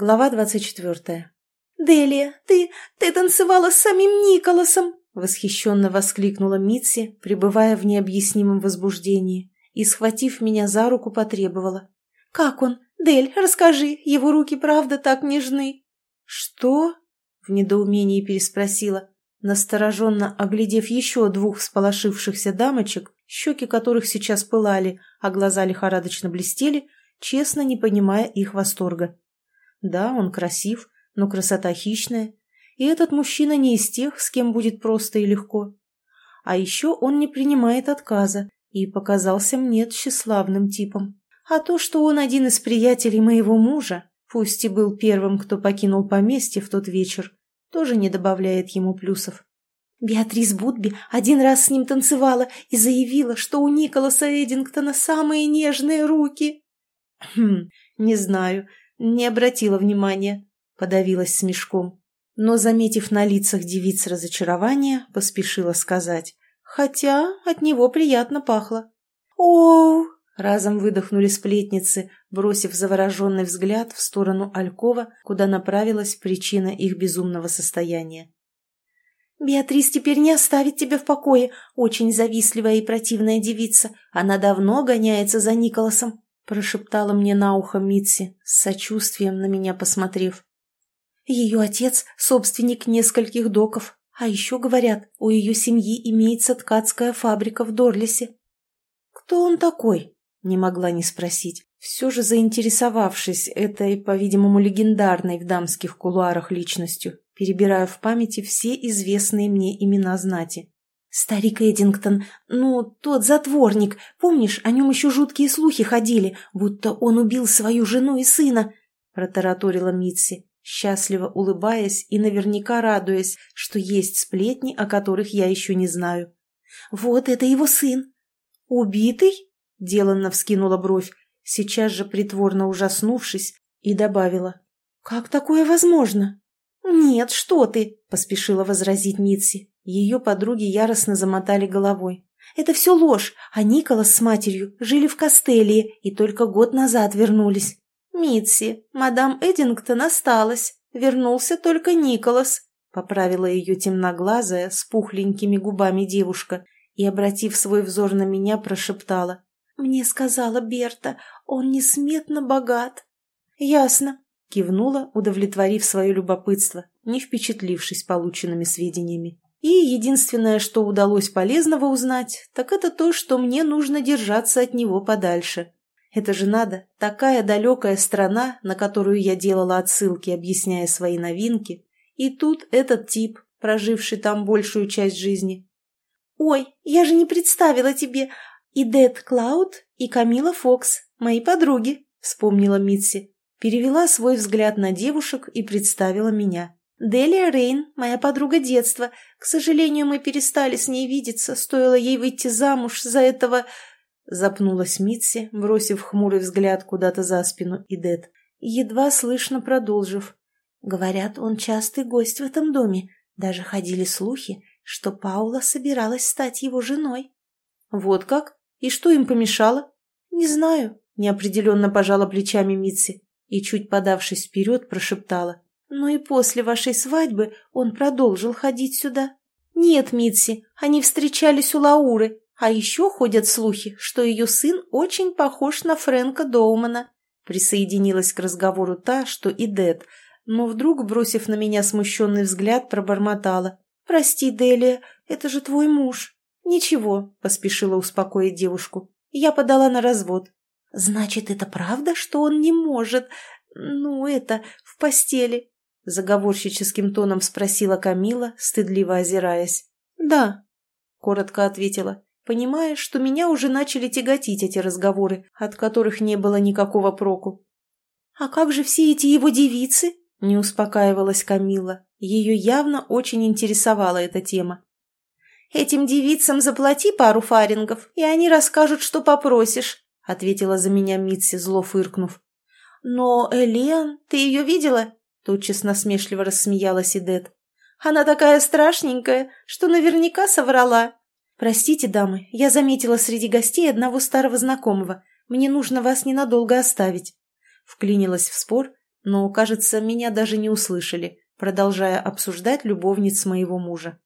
Глава двадцать четвертая. «Делия, ты... ты танцевала с самим Николасом!» Восхищенно воскликнула Митси, пребывая в необъяснимом возбуждении, и, схватив меня за руку, потребовала. «Как он? Дель, расскажи, его руки правда так нежны?» «Что?» — в недоумении переспросила, настороженно оглядев еще двух всполошившихся дамочек, щеки которых сейчас пылали, а глаза лихорадочно блестели, честно не понимая их восторга. Да, он красив, но красота хищная. И этот мужчина не из тех, с кем будет просто и легко. А еще он не принимает отказа и показался мне тщеславным типом. А то, что он один из приятелей моего мужа, пусть и был первым, кто покинул поместье в тот вечер, тоже не добавляет ему плюсов. Беатрис Будби один раз с ним танцевала и заявила, что у Николаса Эдингтона самые нежные руки. Хм, не знаю, не обратила внимания, подавилась смешком. Но, заметив на лицах девиц разочарование, поспешила сказать. Хотя от него приятно пахло. о Разом выдохнули сплетницы, бросив завороженный взгляд в сторону Алькова, куда направилась причина их безумного состояния. «Беатрис теперь не оставит тебя в покое. Очень завистливая и противная девица. Она давно гоняется за Николасом прошептала мне на ухо Митси, с сочувствием на меня посмотрев. Ее отец – собственник нескольких доков, а еще, говорят, у ее семьи имеется ткацкая фабрика в Дорлисе. Кто он такой? Не могла не спросить, все же заинтересовавшись этой, по-видимому, легендарной в дамских кулуарах личностью, перебирая в памяти все известные мне имена знати. «Старик Эдингтон, ну, тот затворник, помнишь, о нем еще жуткие слухи ходили, будто он убил свою жену и сына?» – протараторила Митси, счастливо улыбаясь и наверняка радуясь, что есть сплетни, о которых я еще не знаю. «Вот это его сын!» «Убитый?» – деланно вскинула бровь, сейчас же притворно ужаснувшись, и добавила. «Как такое возможно?» «Нет, что ты!» – поспешила возразить Митси. Ее подруги яростно замотали головой. «Это все ложь, а Николас с матерью жили в Костелии и только год назад вернулись». «Митси, мадам Эдингтон осталась, вернулся только Николас», — поправила ее темноглазая с пухленькими губами девушка и, обратив свой взор на меня, прошептала. «Мне сказала Берта, он несметно богат». «Ясно», — кивнула, удовлетворив свое любопытство, не впечатлившись полученными сведениями. И единственное, что удалось полезного узнать, так это то, что мне нужно держаться от него подальше. Это же надо, такая далекая страна, на которую я делала отсылки, объясняя свои новинки, и тут этот тип, проживший там большую часть жизни. «Ой, я же не представила тебе! И Дэд Клауд, и Камила Фокс, мои подруги», — вспомнила Митси. Перевела свой взгляд на девушек и представила меня. Делия Рейн, моя подруга детства. К сожалению, мы перестали с ней видеться, стоило ей выйти замуж за этого...» Запнулась Митси, бросив хмурый взгляд куда-то за спину Идет, едва слышно продолжив. «Говорят, он частый гость в этом доме. Даже ходили слухи, что Паула собиралась стать его женой». «Вот как? И что им помешало?» «Не знаю», — неопределенно пожала плечами Митси и, чуть подавшись вперед, прошептала. Но и после вашей свадьбы он продолжил ходить сюда. Нет, Митси, они встречались у Лауры, а еще ходят слухи, что ее сын очень похож на Фрэнка Доумана. Присоединилась к разговору та, что и Дед, но вдруг, бросив на меня смущенный взгляд, пробормотала. «Прости, Делия, это же твой муж». «Ничего», — поспешила успокоить девушку. «Я подала на развод». «Значит, это правда, что он не может, ну, это, в постели?» Заговорщическим тоном спросила Камила, стыдливо озираясь. «Да», — коротко ответила, понимая, что меня уже начали тяготить эти разговоры, от которых не было никакого проку. «А как же все эти его девицы?» — не успокаивалась Камила. Ее явно очень интересовала эта тема. «Этим девицам заплати пару фарингов, и они расскажут, что попросишь», — ответила за меня Митси, зло фыркнув. «Но Элен, ты ее видела?» Тотчас насмешливо рассмеялась Идет. «Она такая страшненькая, что наверняка соврала». «Простите, дамы, я заметила среди гостей одного старого знакомого. Мне нужно вас ненадолго оставить». Вклинилась в спор, но, кажется, меня даже не услышали, продолжая обсуждать любовниц моего мужа.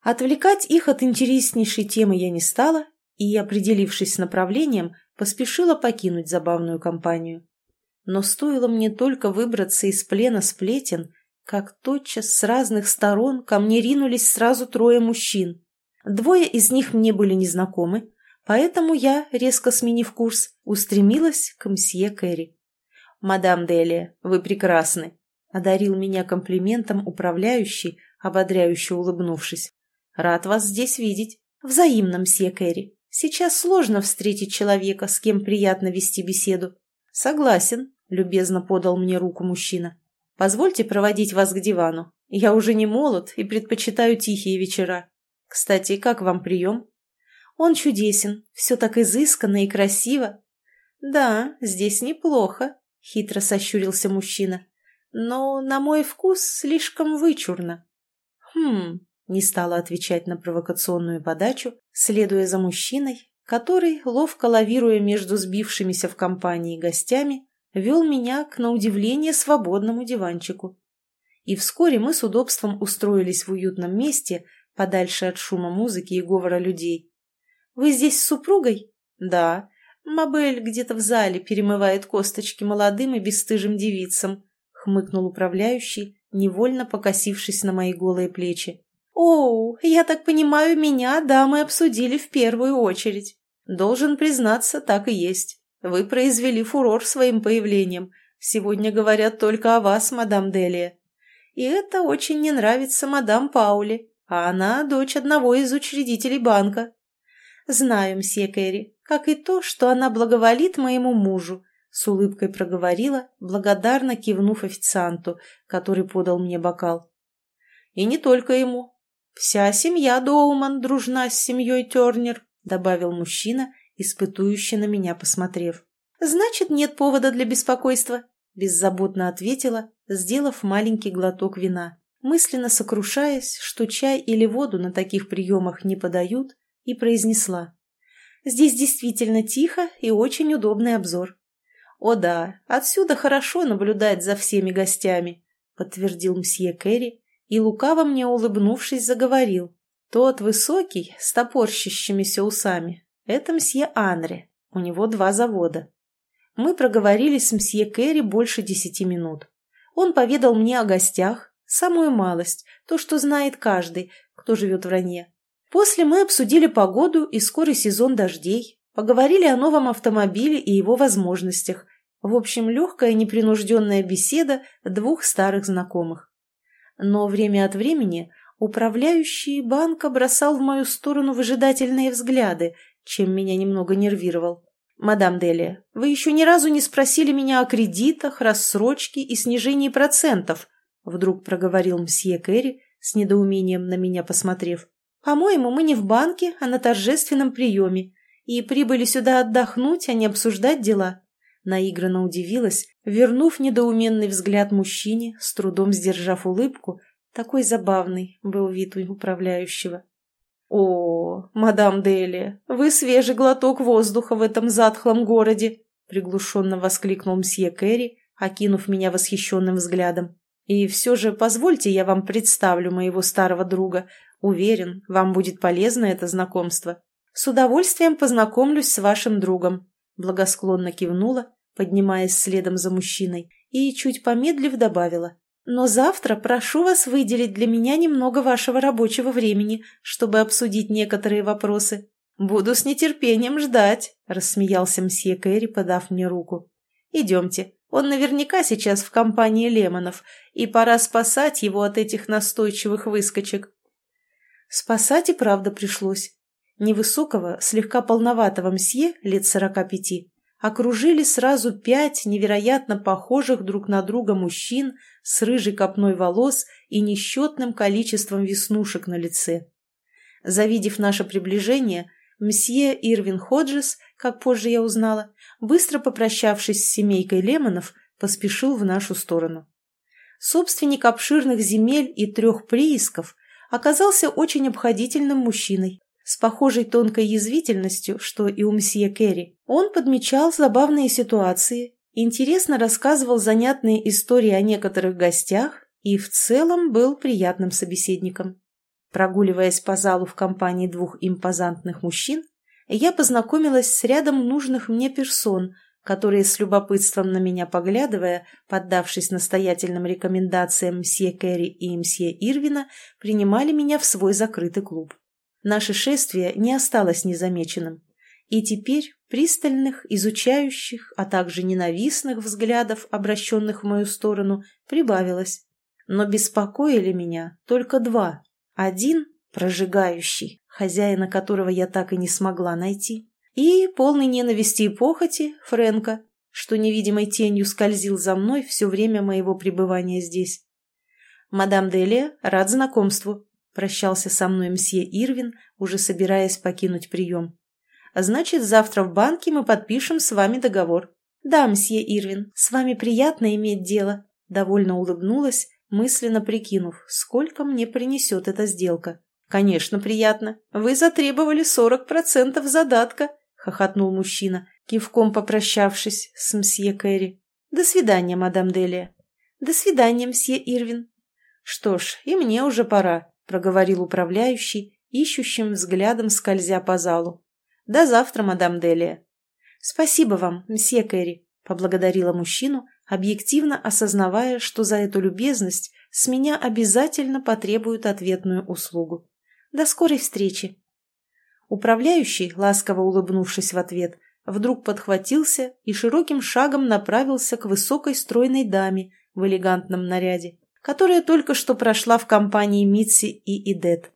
Отвлекать их от интереснейшей темы я не стала и, определившись с направлением, поспешила покинуть забавную компанию. Но стоило мне только выбраться из плена сплетен, как тотчас с разных сторон ко мне ринулись сразу трое мужчин. Двое из них мне были незнакомы, поэтому я, резко сменив курс, устремилась к мсье Кэрри. «Мадам Делия, вы прекрасны», — одарил меня комплиментом управляющий, ободряюще улыбнувшись. «Рад вас здесь видеть. Взаимно, мсье Кэрри. Сейчас сложно встретить человека, с кем приятно вести беседу». «Согласен», — любезно подал мне руку мужчина. «Позвольте проводить вас к дивану. Я уже не молод и предпочитаю тихие вечера. Кстати, как вам прием?» «Он чудесен. Все так изысканно и красиво». «Да, здесь неплохо», — хитро сощурился мужчина. «Но, на мой вкус, слишком вычурно». «Хм...» — не стала отвечать на провокационную подачу, следуя за мужчиной, который, ловко лавируя между сбившимися в компании гостями, вел меня к, на удивление, свободному диванчику. И вскоре мы с удобством устроились в уютном месте, подальше от шума музыки и говора людей. «Вы здесь с супругой?» «Да. Мабель где-то в зале перемывает косточки молодым и бесстыжим девицам», — хмыкнул управляющий, невольно покосившись на мои голые плечи. «Оу, я так понимаю, меня дамы обсудили в первую очередь». «Должен признаться, так и есть. Вы произвели фурор своим появлением. Сегодня говорят только о вас, мадам Делия. И это очень не нравится мадам Паули, а она дочь одного из учредителей банка. Знаю, мсье Кэрри, как и то, что она благоволит моему мужу, с улыбкой проговорила, благодарно кивнув официанту, который подал мне бокал. И не только ему. Вся семья Доуман дружна с семьей Тернер, добавил мужчина, испытующе на меня посмотрев. Значит, нет повода для беспокойства, беззаботно ответила, сделав маленький глоток вина, мысленно сокрушаясь, что чай или воду на таких приемах не подают, и произнесла. Здесь действительно тихо и очень удобный обзор. «О да, отсюда хорошо наблюдать за всеми гостями», — подтвердил мсье Керри и, лукаво мне улыбнувшись, заговорил. «Тот высокий, с топорщащимися усами, это мсье Анре, у него два завода». Мы проговорили с мсье Керри больше десяти минут. Он поведал мне о гостях, самую малость, то, что знает каждый, кто живет в Ранье. После мы обсудили погоду и скорый сезон дождей, поговорили о новом автомобиле и его возможностях. В общем, легкая непринужденная беседа двух старых знакомых. Но время от времени управляющий банка бросал в мою сторону выжидательные взгляды, чем меня немного нервировал. «Мадам Делия, вы еще ни разу не спросили меня о кредитах, рассрочке и снижении процентов», вдруг проговорил мсье Кэрри, с недоумением на меня посмотрев. По-моему, мы не в банке, а на торжественном приеме, и прибыли сюда отдохнуть, а не обсуждать дела. Наигранно удивилась, вернув недоуменный взгляд мужчине, с трудом сдержав улыбку, такой забавный был вид управляющего. «О, мадам Делия, вы свежий глоток воздуха в этом затхлом городе!» приглушенно воскликнул мсье Кэрри, окинув меня восхищенным взглядом. «И все же позвольте я вам представлю моего старого друга, Уверен, вам будет полезно это знакомство. С удовольствием познакомлюсь с вашим другом. Благосклонно кивнула, поднимаясь следом за мужчиной, и, чуть помедлив, добавила. Но завтра прошу вас выделить для меня немного вашего рабочего времени, чтобы обсудить некоторые вопросы. Буду с нетерпением ждать, рассмеялся мсье Кэрри, подав мне руку. Идемте. Он наверняка сейчас в компании Лемонов, и пора спасать его от этих настойчивых выскочек. Спасать и правда пришлось. Невысокого, слегка полноватого мсье, лет сорока пяти, окружили сразу пять невероятно похожих друг на друга мужчин с рыжей копной волос и несчетным количеством веснушек на лице. Завидев наше приближение, мсье Ирвин Ходжес, как позже я узнала, быстро попрощавшись с семейкой Лемонов, поспешил в нашу сторону. Собственник обширных земель и трех приисков оказался очень обходительным мужчиной, с похожей тонкой язвительностью, что и у мсье Керри. Он подмечал забавные ситуации интересно рассказывал занятные истории о некоторых гостях и в целом был приятным собеседником. Прогуливаясь по залу в компании двух импозантных мужчин, я познакомилась с рядом нужных мне персон, которые с любопытством на меня поглядывая, поддавшись настоятельным рекомендациям мсье Керри и мсье Ирвина, принимали меня в свой закрытый клуб. Наше шествие не осталось незамеченным. И теперь пристальных, изучающих, а также ненавистных взглядов, обращенных в мою сторону, прибавилось. Но беспокоили меня только два. Один – прожигающий, хозяина которого я так и не смогла найти, и полный ненависти и похоти Фрэнка, что невидимой тенью скользил за мной все время моего пребывания здесь. «Мадам Делия, рад знакомству», – прощался со мной мсье Ирвин, уже собираясь покинуть прием. Значит, завтра в банке мы подпишем с вами договор. Да, мсье Ирвин, с вами приятно иметь дело. Довольно улыбнулась, мысленно прикинув, сколько мне принесет эта сделка. Конечно, приятно. Вы затребовали сорок процентов задатка, хохотнул мужчина, кивком попрощавшись с мсье Кэрри. До свидания, мадам Делия. До свидания, мсье Ирвин. Что ж, и мне уже пора, проговорил управляющий, ищущим взглядом скользя по залу. До завтра, мадам Делия. Спасибо вам, мсье Кэрри, поблагодарила мужчину, объективно осознавая, что за эту любезность с меня обязательно потребуют ответную услугу. До скорой встречи. Управляющий, ласково улыбнувшись в ответ, вдруг подхватился и широким шагом направился к высокой стройной даме в элегантном наряде, которая только что прошла в компании Митси и Идет.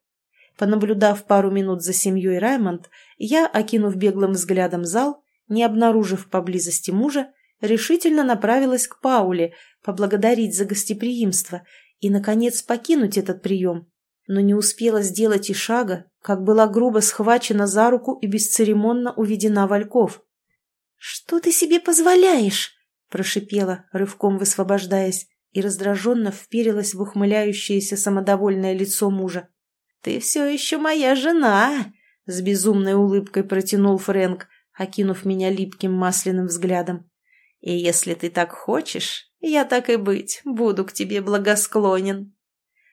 Понаблюдав пару минут за семьей Раймонд, я, окинув беглым взглядом зал, не обнаружив поблизости мужа, решительно направилась к Пауле, поблагодарить за гостеприимство и, наконец, покинуть этот прием. Но не успела сделать и шага, как была грубо схвачена за руку и бесцеремонно уведена Вальков. «Что ты себе позволяешь?» – прошипела, рывком высвобождаясь, и раздраженно вперилась в ухмыляющееся самодовольное лицо мужа. «Ты все еще моя жена!» — с безумной улыбкой протянул Фрэнк, окинув меня липким масляным взглядом. «И если ты так хочешь, я так и быть, буду к тебе благосклонен».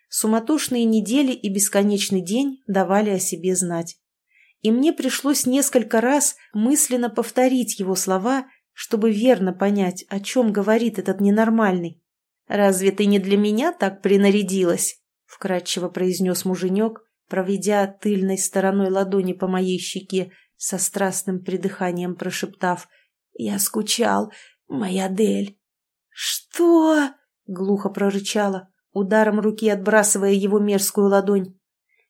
Суматошные недели и бесконечный день давали о себе знать. И мне пришлось несколько раз мысленно повторить его слова, чтобы верно понять, о чем говорит этот ненормальный. «Разве ты не для меня так принарядилась?» — вкратчиво произнес муженек, проведя тыльной стороной ладони по моей щеке, со страстным придыханием прошептав «Я скучал, моя Дель». «Что?» — глухо прорычала, ударом руки отбрасывая его мерзкую ладонь.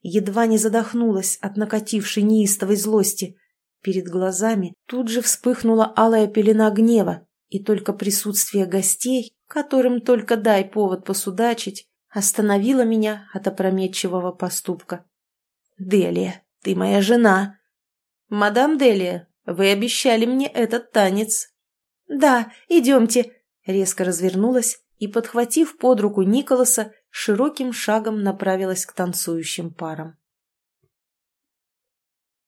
Едва не задохнулась от накатившей неистовой злости. Перед глазами тут же вспыхнула алая пелена гнева, и только присутствие гостей, которым только дай повод посудачить, остановила меня от опрометчивого поступка. «Делия, ты моя жена!» «Мадам Делия, вы обещали мне этот танец!» «Да, идемте!» Резко развернулась и, подхватив под руку Николаса, широким шагом направилась к танцующим парам.